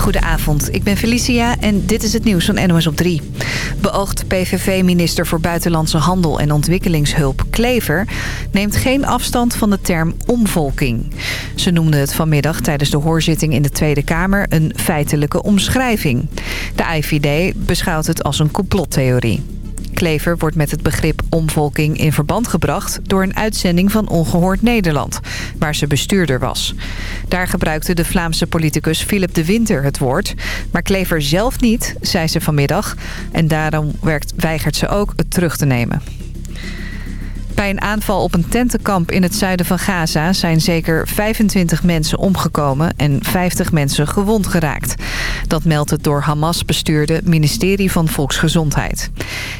Goedenavond, ik ben Felicia en dit is het nieuws van NOS op 3. Beoogd PVV-minister voor Buitenlandse Handel en Ontwikkelingshulp Klever... neemt geen afstand van de term omvolking. Ze noemde het vanmiddag tijdens de hoorzitting in de Tweede Kamer... een feitelijke omschrijving. De IVD beschouwt het als een complottheorie. Klever wordt met het begrip omvolking in verband gebracht... door een uitzending van Ongehoord Nederland, waar ze bestuurder was. Daar gebruikte de Vlaamse politicus Philip de Winter het woord. Maar Klever zelf niet, zei ze vanmiddag. En daarom weigert ze ook het terug te nemen. Bij een aanval op een tentenkamp in het zuiden van Gaza zijn zeker 25 mensen omgekomen en 50 mensen gewond geraakt. Dat meldt het door Hamas bestuurde ministerie van Volksgezondheid.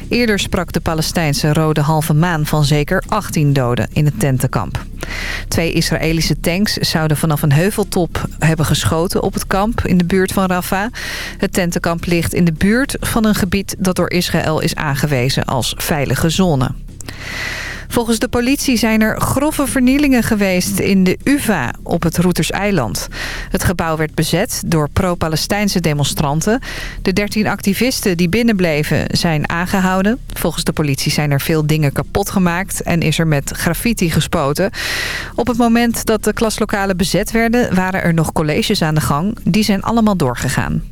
Eerder sprak de Palestijnse Rode Halve Maan van zeker 18 doden in het tentenkamp. Twee Israëlische tanks zouden vanaf een heuveltop hebben geschoten op het kamp in de buurt van Rafah. Het tentenkamp ligt in de buurt van een gebied dat door Israël is aangewezen als veilige zone. Volgens de politie zijn er grove vernielingen geweest in de UvA op het Roeterseiland. Het gebouw werd bezet door pro-Palestijnse demonstranten. De 13 activisten die binnenbleven zijn aangehouden. Volgens de politie zijn er veel dingen kapot gemaakt en is er met graffiti gespoten. Op het moment dat de klaslokalen bezet werden waren er nog colleges aan de gang. Die zijn allemaal doorgegaan.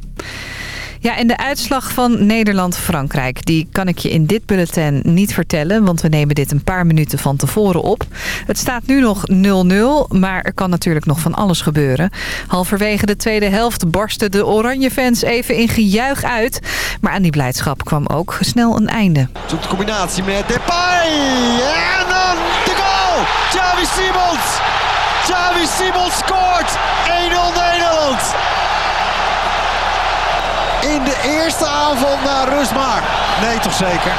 Ja, en de uitslag van Nederland-Frankrijk... die kan ik je in dit bulletin niet vertellen... want we nemen dit een paar minuten van tevoren op. Het staat nu nog 0-0, maar er kan natuurlijk nog van alles gebeuren. Halverwege de tweede helft barsten de Oranje-fans even in gejuich uit. Maar aan die blijdschap kwam ook snel een einde. Zoekt de combinatie met Depay! En dan de goal! Xavi Simons! Xavi Simons scoort! 1-0 Nederland! In de eerste aanval naar rust maar. Nee, toch zeker?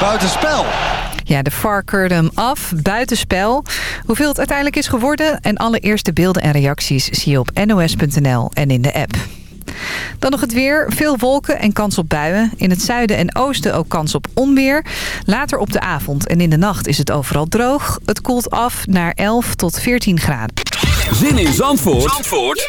Buitenspel. Ja, de VAR keurde hem af, buitenspel. Hoeveel het uiteindelijk is geworden en alle eerste beelden en reacties zie je op nos.nl en in de app. Dan nog het weer. Veel wolken en kans op buien. In het zuiden en oosten ook kans op onweer. Later op de avond en in de nacht is het overal droog. Het koelt af naar 11 tot 14 graden. Zin in Zandvoort, Zandvoort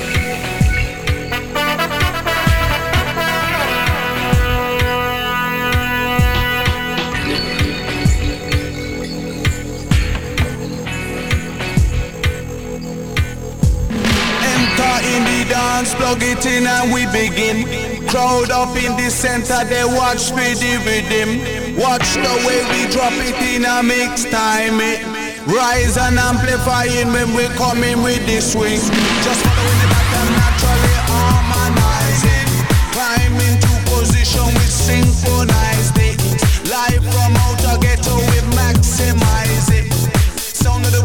Dance, plug it in and we begin. Crowd up in the center, they watch for the rhythm. Watch the way we drop it in a mix time. It rise and amplifying when we come in with the swing. Just following the pattern, naturally harmonizing. Climb into position, we synchronize it. Live from outer ghetto, we maximize it. Sound of the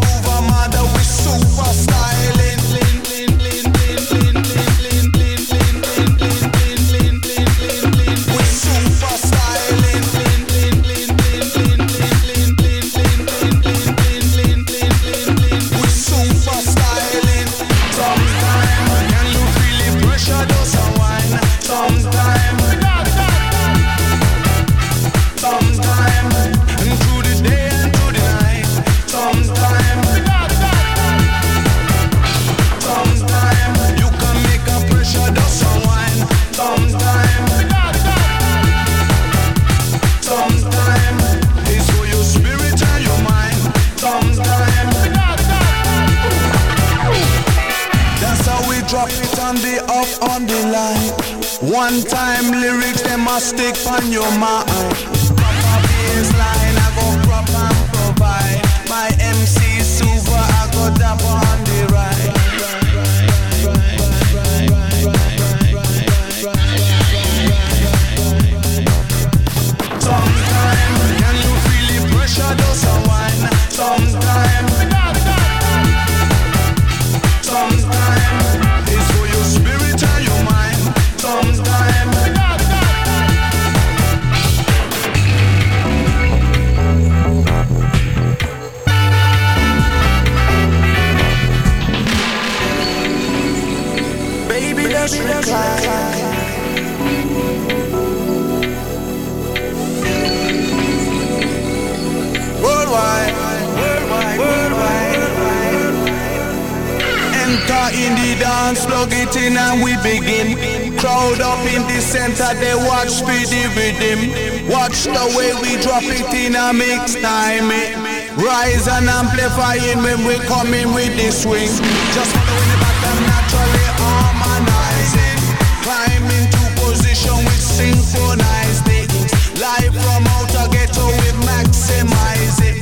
One time lyrics, they must stick on your mind. In the dance, plug it in and we begin. Crowd up in the center, they watch for the rhythm. Watch the way we drop it in a mix time. Rise and amplifying when we coming with the swing. Just following the pattern naturally harmonizing. Climb into position with synchronized it. Live from outer ghetto we maximize it.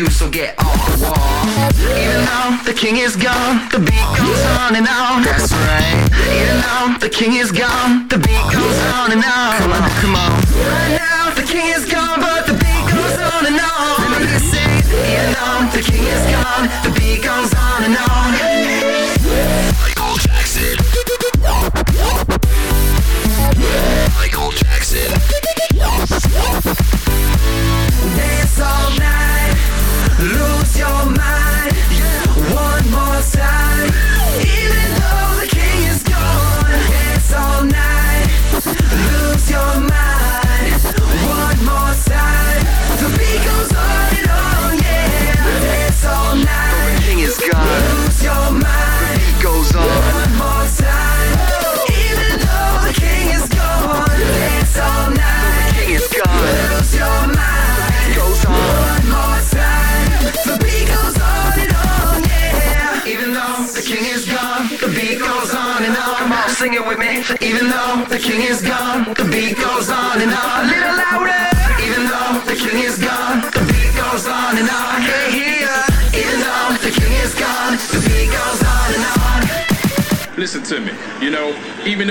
with so get off the wall. Even though the king is gone, the beat goes on and on. That's right. Even though the king is gone, the beat goes on and on. Come on, come on. Right now, the king is gone, but the beat goes on and on. Let me just say, even though the king is gone, the beat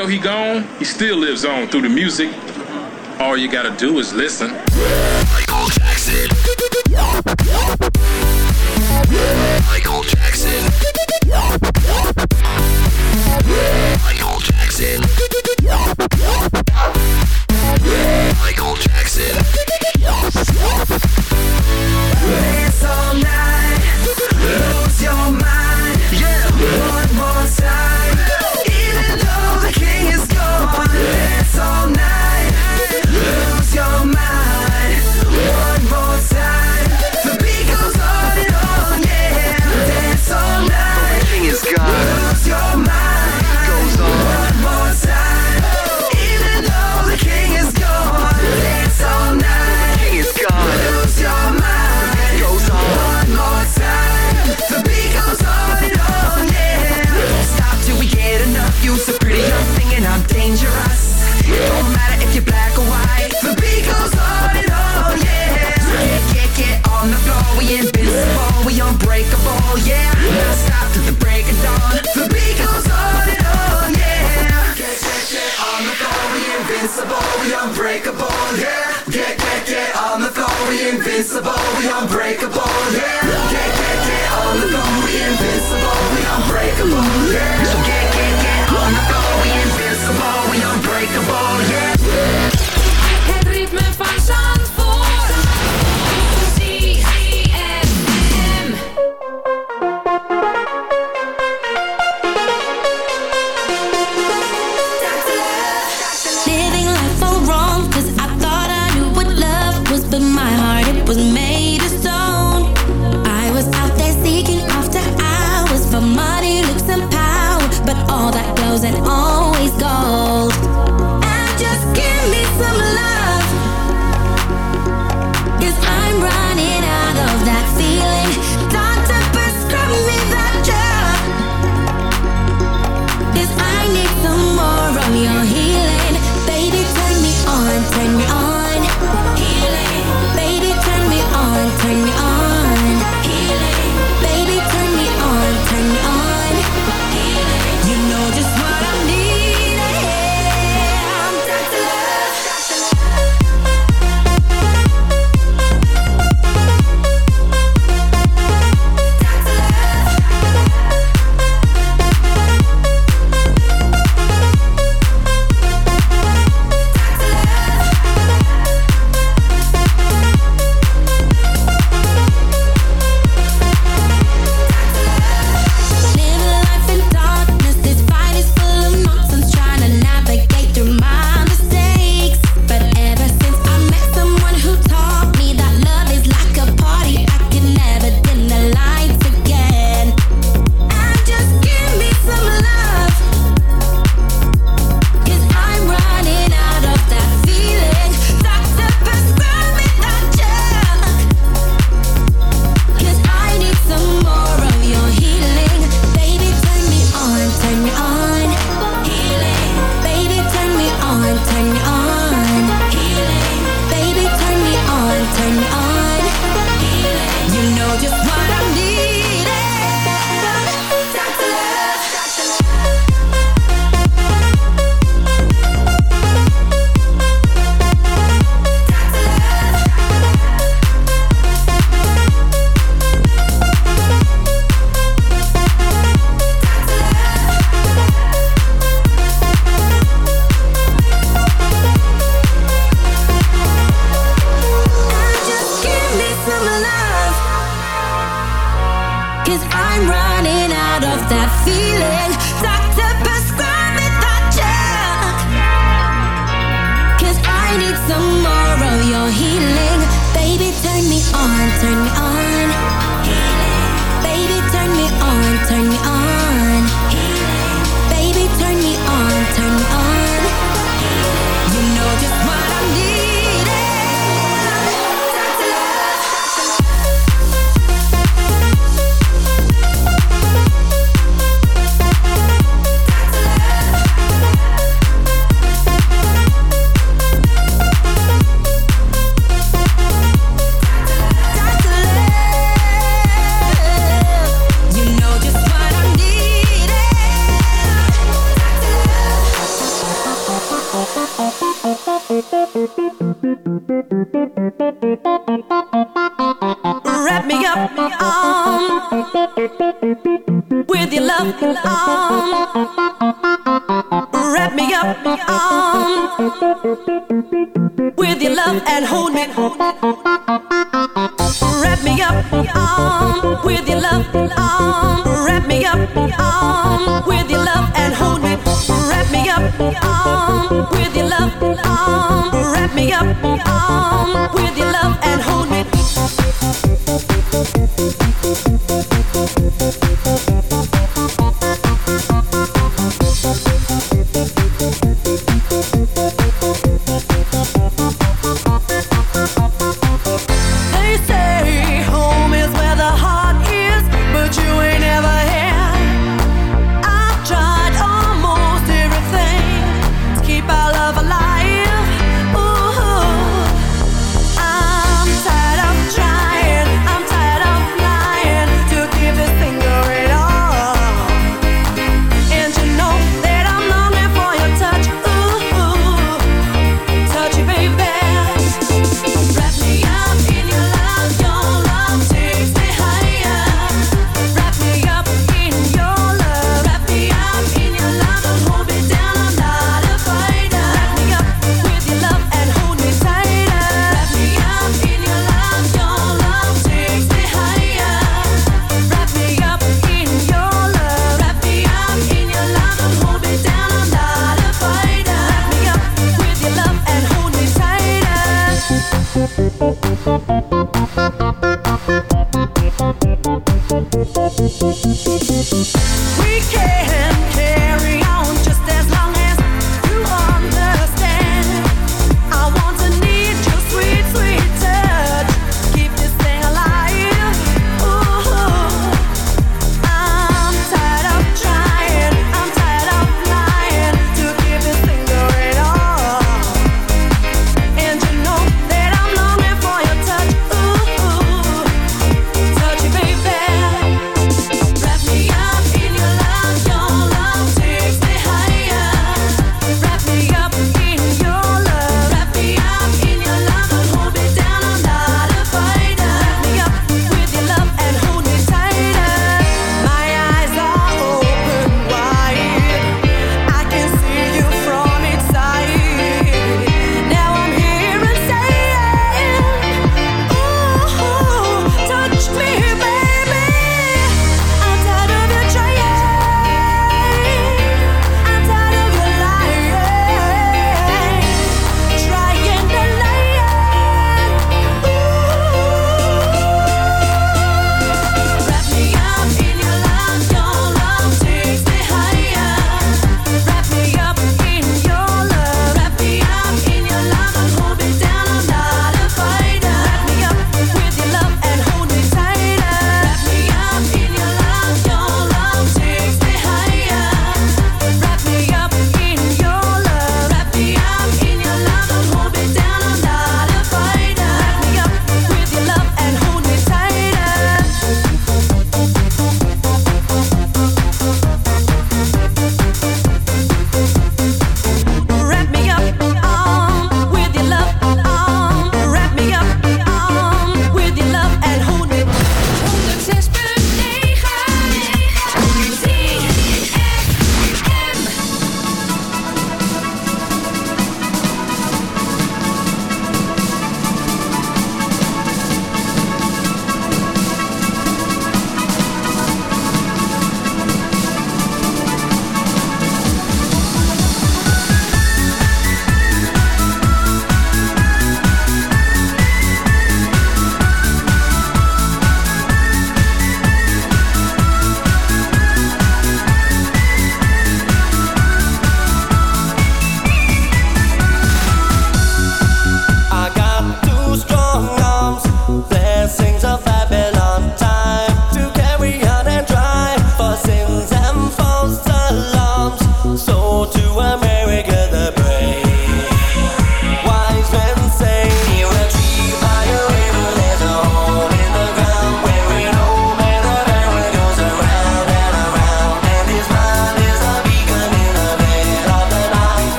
though he gone, he still lives on through the music. All you gotta do is listen. irreplaceable, the unbreakable, yeah.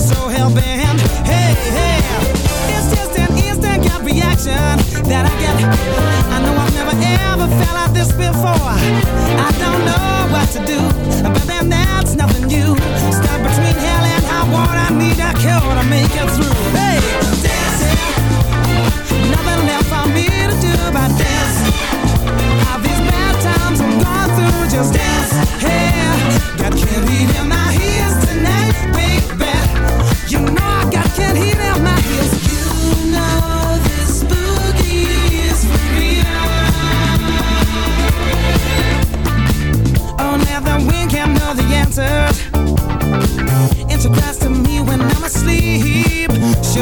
so hell-bent. Hey, hey. It's just an instant gut reaction That I get. I know I've never ever felt like this before. I don't know what to do But then that's nothing new. Stuck between hell and high water Need a cure to make it through. Hey, dancing. Nothing left for me to do but dance. All these bad times I'm going through Just dance, Hey, Got candy in my ears tonight, baby.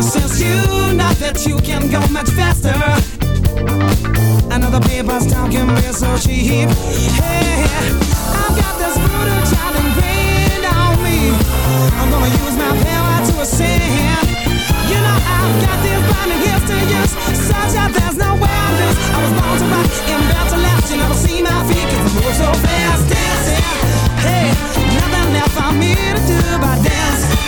since you know that you can go much faster. Another paper's talk can be so cheap. Hey, I've got this brutal child ingrained on me. I'm gonna use my power to ascend. You know I've got this blinding gifts to use, such that there's no way I lose. I was born to rock and built to last. You never see my feet 'cause I move so fast, dancing. Hey, nothing left for me to do but dance.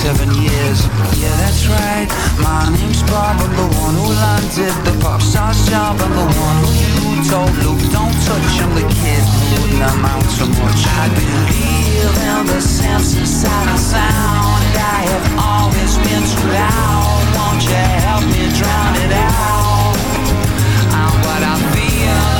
seven years. Yeah, that's right. My name's Bob. I'm the one who landed the pop star's job. I'm the one who told Luke, don't touch him. The kid wouldn't amount to much. I believe in the sense of sound. I have always been too loud. Won't you help me drown it out? I'm what I feel.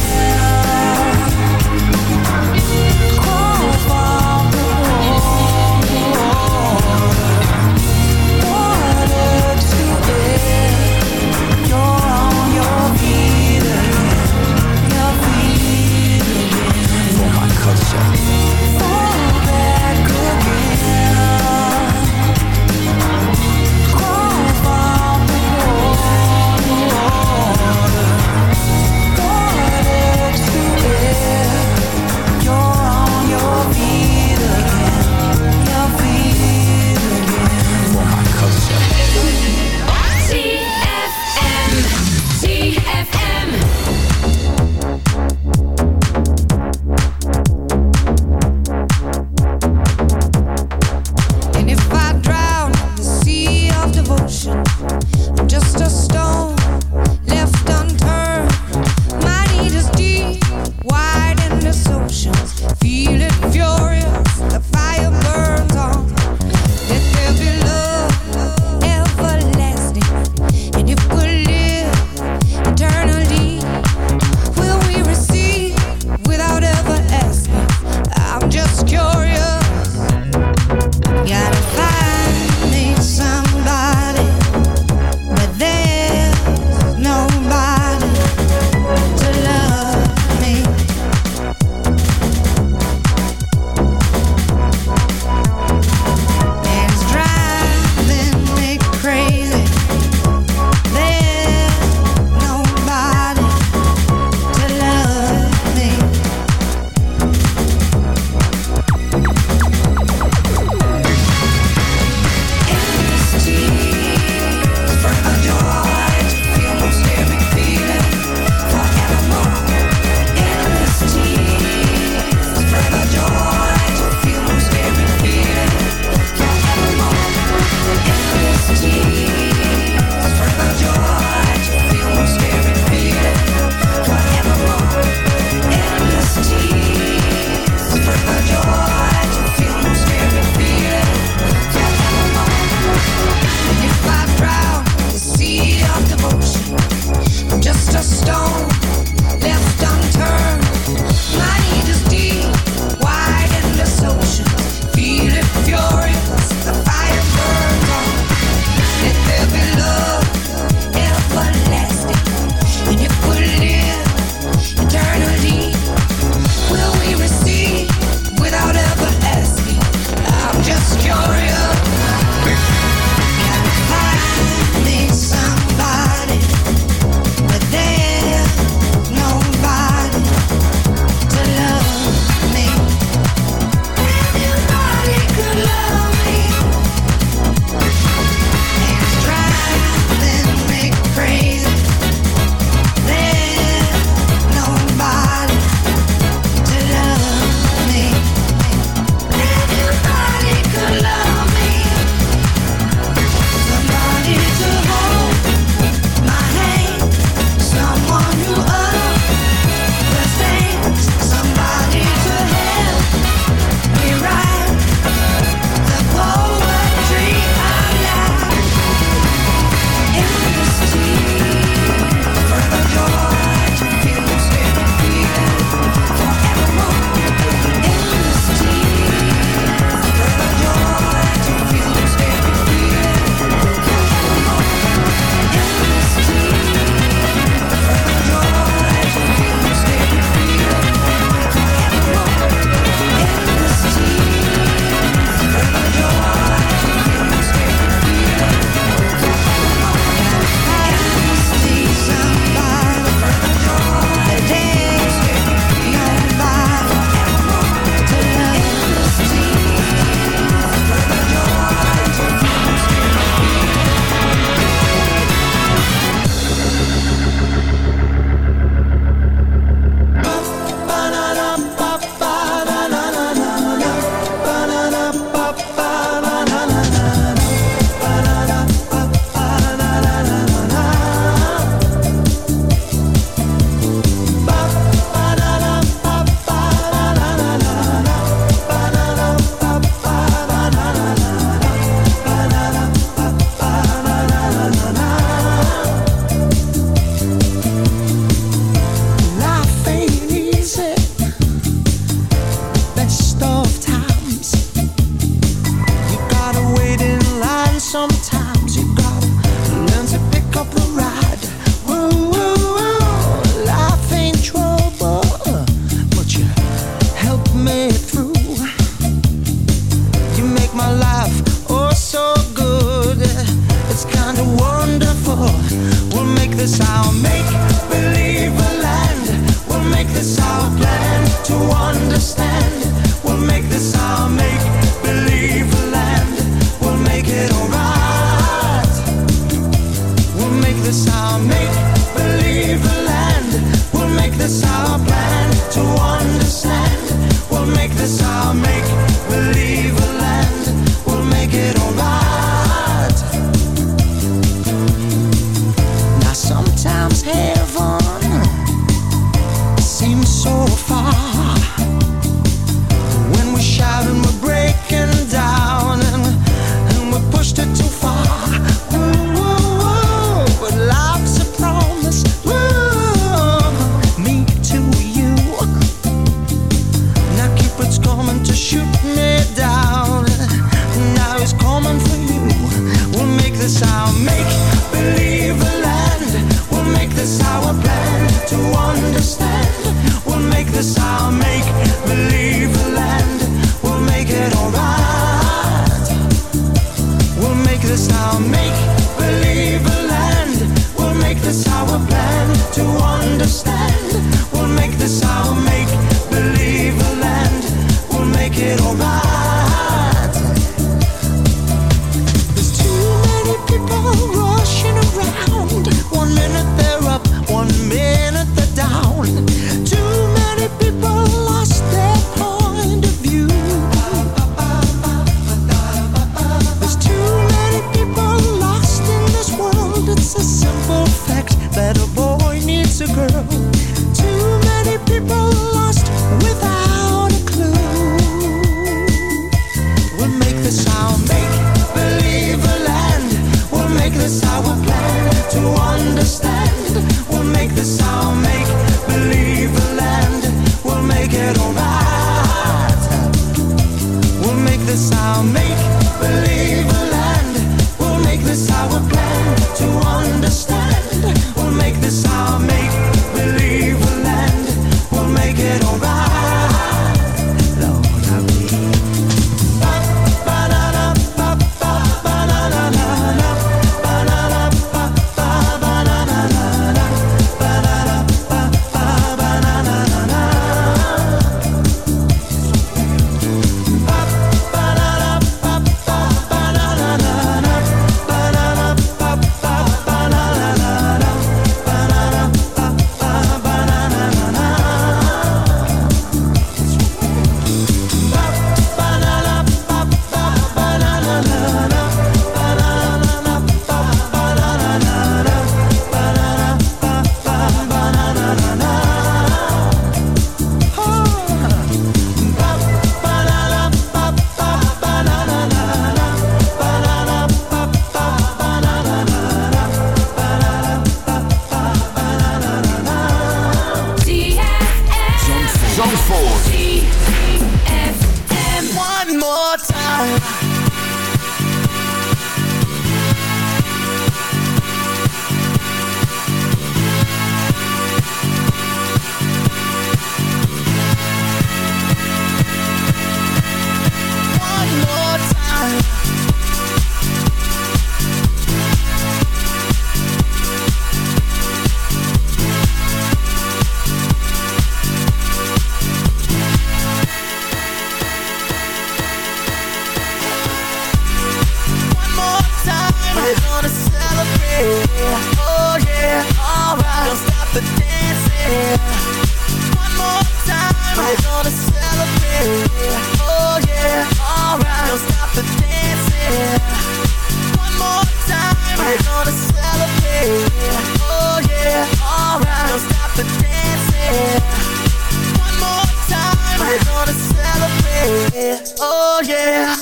Celebrate. Oh yeah.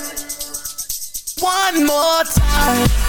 One more time.